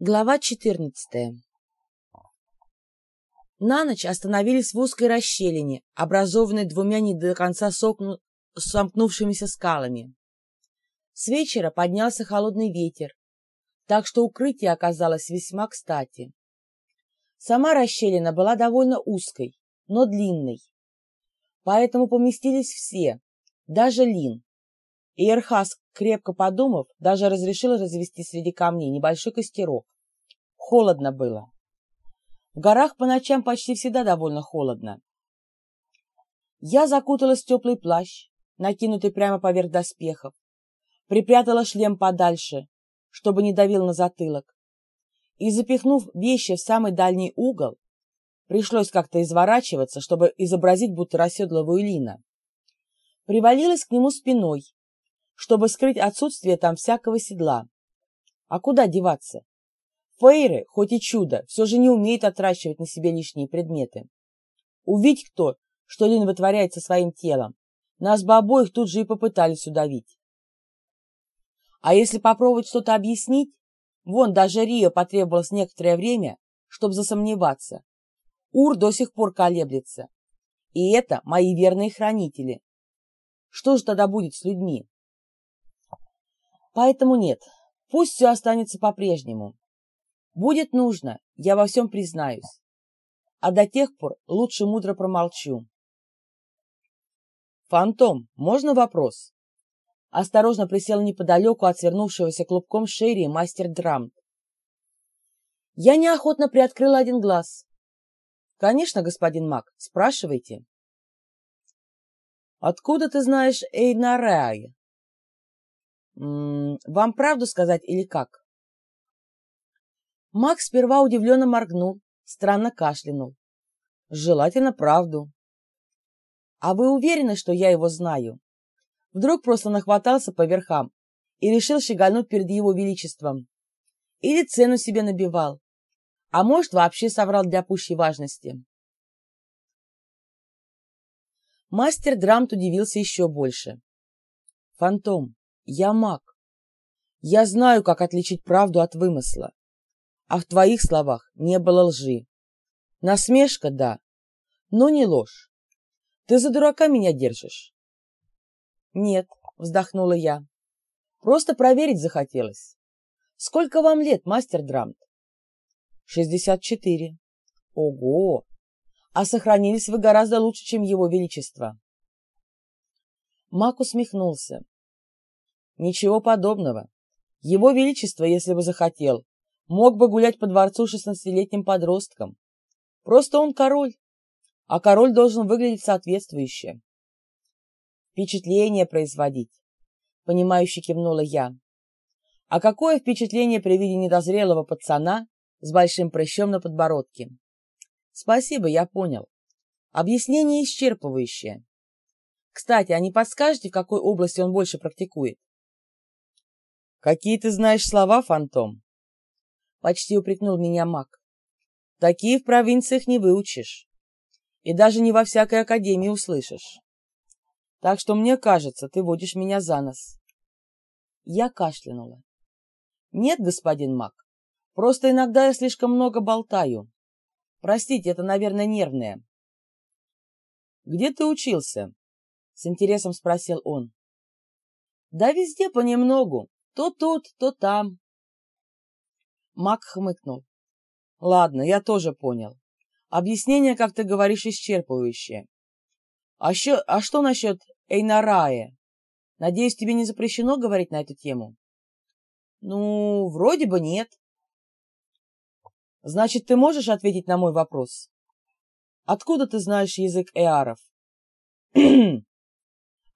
Глава 14 На ночь остановились в узкой расщелине, образованной двумя не до конца сокну... сомкнувшимися скалами. С вечера поднялся холодный ветер, так что укрытие оказалось весьма кстати. Сама расщелина была довольно узкой, но длинной, поэтому поместились все, даже Лин. И Эрхас, крепко подумав, даже разрешил развести среди камней небольшой костерок. Холодно было. В горах по ночам почти всегда довольно холодно. Я закуталась в теплый плащ, накинутый прямо поверх доспехов, припрятала шлем подальше, чтобы не давил на затылок, и, запихнув вещи в самый дальний угол, пришлось как-то изворачиваться, чтобы изобразить, будто расседлываю Лина, привалилась к нему спиной чтобы скрыть отсутствие там всякого седла. А куда деваться? Фейры, хоть и чудо, все же не умеют отращивать на себе лишние предметы. Увидь кто, что Лин вытворяет со своим телом, нас бы обоих тут же и попытались удавить. А если попробовать что-то объяснить, вон даже Рио потребовалось некоторое время, чтобы засомневаться. Ур до сих пор колеблется. И это мои верные хранители. Что же тогда будет с людьми? Поэтому нет, пусть все останется по-прежнему. Будет нужно, я во всем признаюсь. А до тех пор лучше мудро промолчу. «Фантом, можно вопрос?» Осторожно присел неподалеку от свернувшегося клубком Шерри мастер Драмт. Я неохотно приоткрыла один глаз. «Конечно, господин Мак, спрашивайте». «Откуда ты знаешь Эйнарай?» Вам правду сказать или как?» Макс сперва удивленно моргнул, странно кашлянул. «Желательно правду». «А вы уверены, что я его знаю?» Вдруг просто нахватался по верхам и решил щегольнуть перед его величеством. Или цену себе набивал, а может, вообще соврал для пущей важности. Мастер Драмт удивился еще больше. «Фантом, я маг. Я знаю, как отличить правду от вымысла. А в твоих словах не было лжи. Насмешка, да, но не ложь. Ты за дурака меня держишь? Нет, вздохнула я. Просто проверить захотелось. Сколько вам лет, мастер Драмт? Шестьдесят четыре. Ого! А сохранились вы гораздо лучше, чем его величество. Мак усмехнулся. Ничего подобного. Его Величество, если бы захотел, мог бы гулять по дворцу шестнадцатилетним подростком. Просто он король, а король должен выглядеть соответствующе. Впечатление производить, понимающе кивнула я. А какое впечатление при виде недозрелого пацана с большим прыщом на подбородке? Спасибо, я понял. Объяснение исчерпывающее. Кстати, а не подскажете, в какой области он больше практикует? «Какие ты знаешь слова, фантом?» Почти упрекнул меня маг. «Такие в провинциях не выучишь. И даже не во всякой академии услышишь. Так что, мне кажется, ты водишь меня за нос». Я кашлянула. «Нет, господин маг, просто иногда я слишком много болтаю. Простите, это, наверное, нервное». «Где ты учился?» — с интересом спросил он. «Да везде понемногу. То тут, то там. Мак хмыкнул. Ладно, я тоже понял. Объяснение, как ты говоришь, исчерпывающее. А, еще, а что насчет Эйнарая? Надеюсь, тебе не запрещено говорить на эту тему? Ну, вроде бы нет. Значит, ты можешь ответить на мой вопрос? Откуда ты знаешь язык эаров?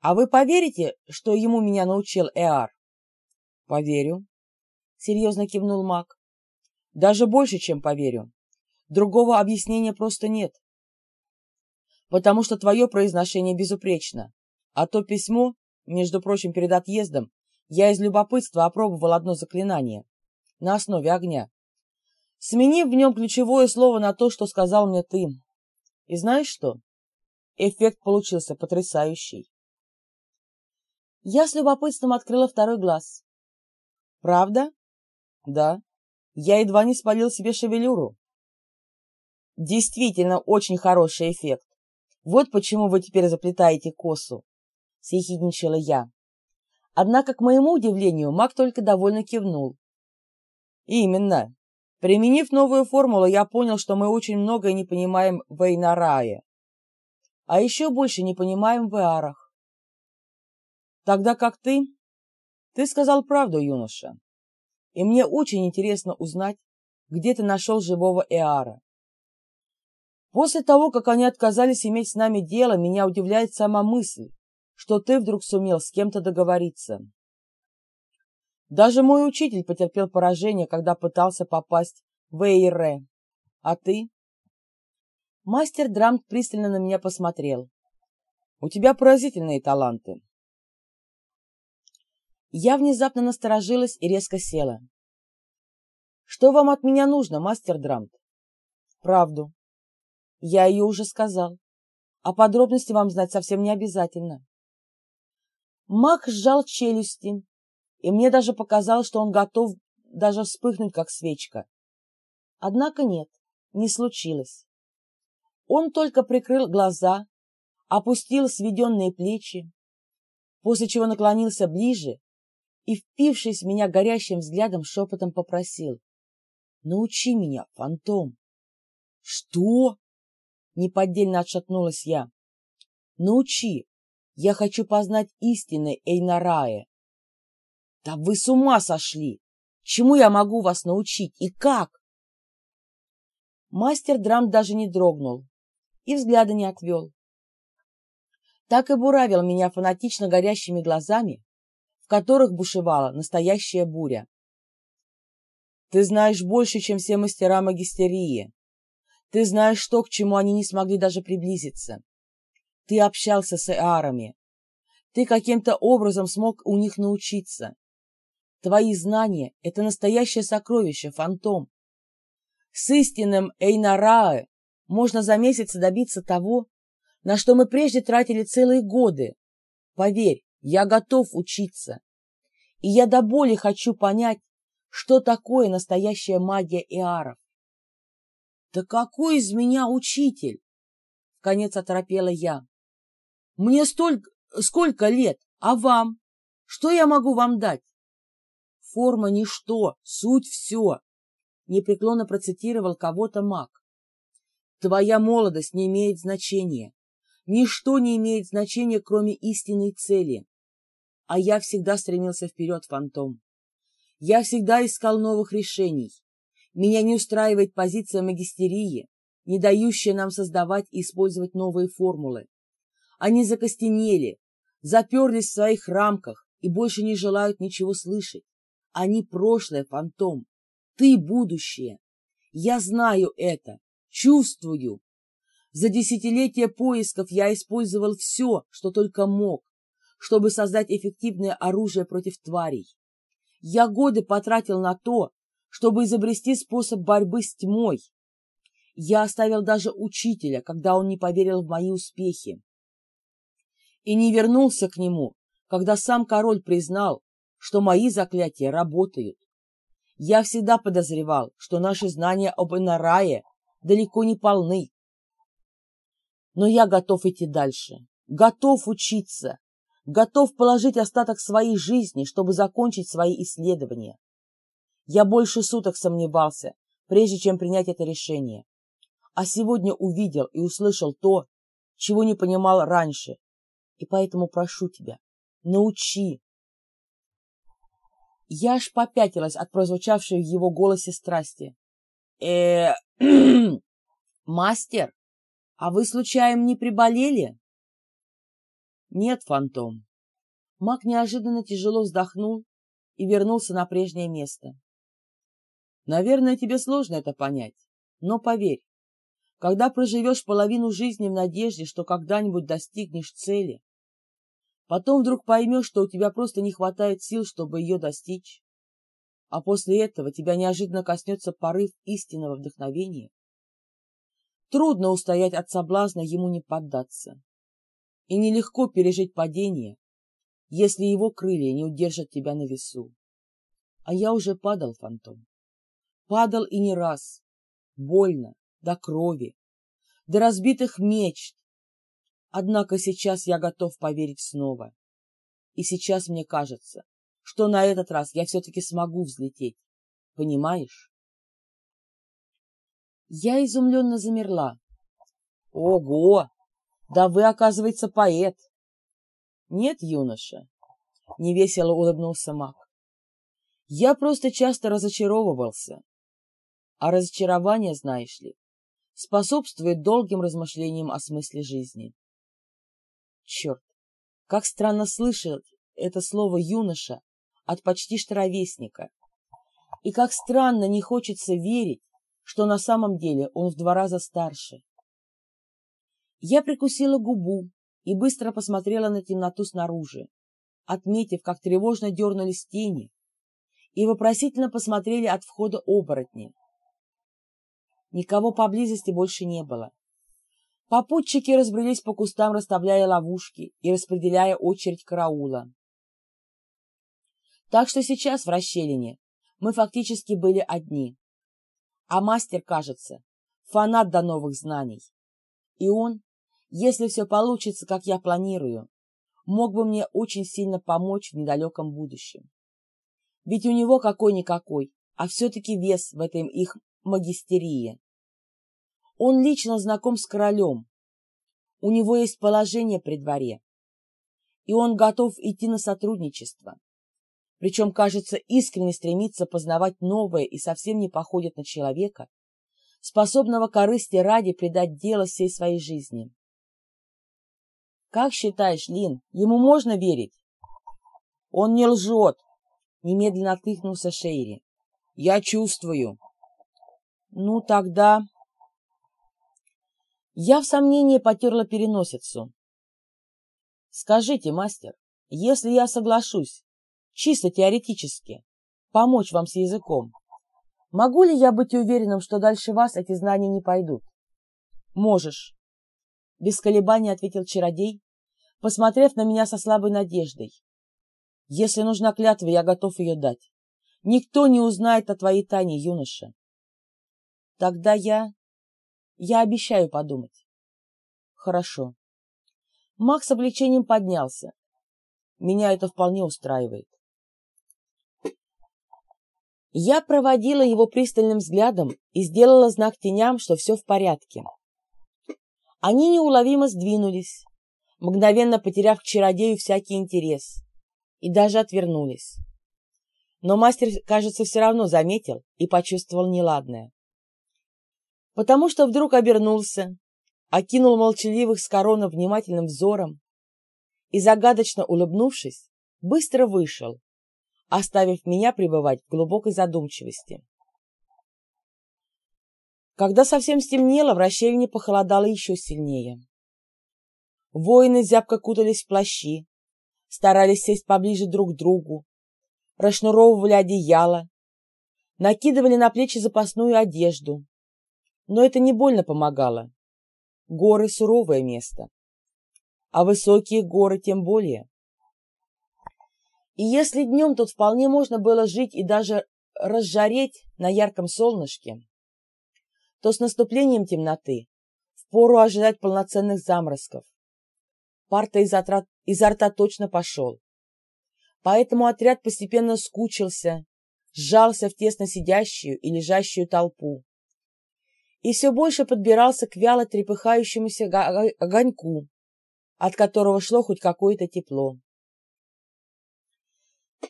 а вы поверите, что ему меня научил эар? «Поверю», — серьезно кивнул маг. «Даже больше, чем поверю. Другого объяснения просто нет. Потому что твое произношение безупречно, а то письмо, между прочим, перед отъездом, я из любопытства опробовал одно заклинание на основе огня, сменив в нем ключевое слово на то, что сказал мне ты. И знаешь что? Эффект получился потрясающий. Я с любопытством открыла второй глаз. Правда? Да. Я едва не спалил себе шевелюру. Действительно очень хороший эффект. Вот почему вы теперь заплетаете косу, — съехидничала я. Однако, к моему удивлению, маг только довольно кивнул. Именно. Применив новую формулу, я понял, что мы очень многое не понимаем в Эйнарае, а еще больше не понимаем в Эарах. Тогда как ты? Ты сказал правду, юноша. И мне очень интересно узнать, где ты нашел живого Эара. После того, как они отказались иметь с нами дело, меня удивляет сама мысль, что ты вдруг сумел с кем-то договориться. Даже мой учитель потерпел поражение, когда пытался попасть в Эйре. А ты? Мастер Драмт пристально на меня посмотрел. У тебя поразительные таланты. Я внезапно насторожилась и резко села. Что вам от меня нужно, мастер Драмт? Правду. Я ее уже сказал. А подробности вам знать совсем не обязательно. Маг сжал челюсти, и мне даже показалось, что он готов даже вспыхнуть, как свечка. Однако нет, не случилось. Он только прикрыл глаза, опустил сведенные плечи, после чего наклонился ближе и, впившись в меня горящим взглядом, шепотом попросил. «Научи меня, фантом!» «Что?» Неподдельно отшатнулась я. Научи. Я хочу познать истины Эйнарае. Да вы с ума сошли! Чему я могу вас научить и как? Мастер драм даже не дрогнул и взгляда не отвел. Так и буравил меня фанатично горящими глазами, которых бушевала настоящая буря. Ты знаешь больше, чем все мастера магистерии, ты знаешь то, к чему они не смогли даже приблизиться. Ты общался с эарами. Ты каким-то образом смог у них научиться. Твои знания — это настоящее сокровище, фантом. С истинным Эйнарае можно за месяц добиться того, на что мы прежде тратили целые годы. Поверь, я готов учиться. И я до боли хочу понять, что такое настоящая магия Иаров. «Да какой из меня учитель?» — конец оторопела я. «Мне столько... сколько лет? А вам? Что я могу вам дать?» «Форма — ничто, суть — все», — непреклонно процитировал кого-то маг. «Твоя молодость не имеет значения. Ничто не имеет значения, кроме истинной цели. А я всегда стремился вперед, фантом. Я всегда искал новых решений. Меня не устраивает позиция магистерии, не дающая нам создавать и использовать новые формулы. Они закостенели, заперлись в своих рамках и больше не желают ничего слышать. Они прошлое, фантом. Ты будущее. Я знаю это, чувствую. За десятилетия поисков я использовал все, что только мог, чтобы создать эффективное оружие против тварей. Я годы потратил на то, чтобы изобрести способ борьбы с тьмой. Я оставил даже учителя, когда он не поверил в мои успехи. И не вернулся к нему, когда сам король признал, что мои заклятия работают. Я всегда подозревал, что наши знания об Инарае далеко не полны. Но я готов идти дальше, готов учиться, готов положить остаток своей жизни, чтобы закончить свои исследования. Я больше суток сомневался, прежде чем принять это решение. А сегодня увидел и услышал то, чего не понимал раньше. И поэтому прошу тебя, научи. Я аж попятилась от прозвучавшей в его голосе страсти. э Мастер, а вы, случайно, не приболели? Нет, фантом. Маг неожиданно тяжело вздохнул и вернулся на прежнее место. Наверное, тебе сложно это понять, но поверь, когда проживешь половину жизни в надежде, что когда-нибудь достигнешь цели, потом вдруг поймешь, что у тебя просто не хватает сил, чтобы ее достичь, а после этого тебя неожиданно коснется порыв истинного вдохновения, трудно устоять от соблазна ему не поддаться. И нелегко пережить падение, если его крылья не удержат тебя на весу. А я уже падал, фантом Падал и не раз. Больно, до крови, до разбитых мечт. Однако сейчас я готов поверить снова. И сейчас мне кажется, что на этот раз я все-таки смогу взлететь. Понимаешь? Я изумленно замерла. Ого! Да вы, оказывается, поэт. Нет, юноша, невесело улыбнулся маг. Я просто часто разочаровывался. А разочарование, знаешь ли, способствует долгим размышлениям о смысле жизни. Черт, как странно слышать это слово «юноша» от почти что. И как странно не хочется верить, что на самом деле он в два раза старше. Я прикусила губу и быстро посмотрела на темноту снаружи, отметив, как тревожно дернулись тени, и вопросительно посмотрели от входа оборотни. Никого поблизости больше не было. Попутчики разбрелись по кустам, расставляя ловушки и распределяя очередь караула. Так что сейчас в расщелине мы фактически были одни. А мастер, кажется, фанат до новых знаний. И он, если все получится, как я планирую, мог бы мне очень сильно помочь в недалеком будущем. Ведь у него какой-никакой, а все-таки вес в этом их магистерии. Он лично знаком с королем. У него есть положение при дворе. И он готов идти на сотрудничество. Причем, кажется, искренне стремится познавать новое и совсем не походит на человека, способного корысти ради предать дело всей своей жизни. Как считаешь, Лин, ему можно верить? Он не лжет, немедленно откликнулся Шейри. Я чувствую. Ну, тогда... Я в сомнении потерла переносицу. Скажите, мастер, если я соглашусь, чисто теоретически, помочь вам с языком, могу ли я быть уверенным, что дальше вас эти знания не пойдут? Можешь. Без колебаний ответил чародей, посмотрев на меня со слабой надеждой. Если нужна клятва, я готов ее дать. Никто не узнает о твоей тайне, юноша. Тогда я... Я обещаю подумать. Хорошо. Макс с облегчением поднялся. Меня это вполне устраивает. Я проводила его пристальным взглядом и сделала знак теням, что все в порядке. Они неуловимо сдвинулись, мгновенно потеряв к чародею всякий интерес, и даже отвернулись. Но мастер, кажется, все равно заметил и почувствовал неладное. Потому что вдруг обернулся, окинул молчаливых с корона внимательным взором и, загадочно улыбнувшись, быстро вышел, оставив меня пребывать в глубокой задумчивости. Когда совсем стемнело, в расщелине похолодало еще сильнее. Воины зябко кутались в плащи, старались сесть поближе друг к другу, расшнуровывали одеяло, накидывали на плечи запасную одежду. Но это не больно помогало. Горы — суровое место, а высокие горы тем более. И если днем тут вполне можно было жить и даже разжареть на ярком солнышке, то с наступлением темноты впору ожидать полноценных заморозков. Парта изо, изо рта точно пошел. Поэтому отряд постепенно скучился, сжался в тесно сидящую и лежащую толпу. И все больше подбирался к вяло трепыхающемуся огоньку, от которого шло хоть какое-то тепло.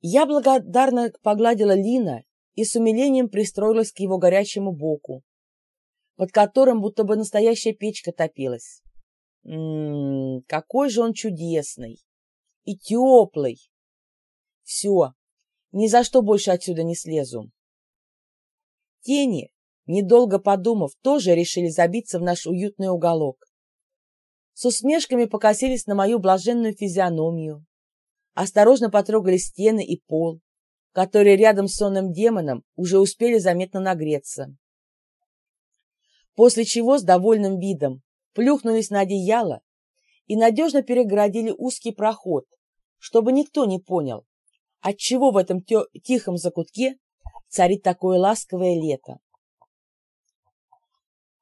Я благодарно погладила Лина и с умилением пристроилась к его горячему боку, под которым будто бы настоящая печка топилась. Ммм, какой же он чудесный и теплый. Все, ни за что больше отсюда не слезу. Тени, недолго подумав, тоже решили забиться в наш уютный уголок с усмешками покосились на мою блаженную физиономию, осторожно потрогали стены и пол, которые рядом с сонным демоном уже успели заметно нагреться. После чего с довольным видом плюхнулись на одеяло и надежно перегородили узкий проход, чтобы никто не понял, отчего в этом тихом закутке царит такое ласковое лето,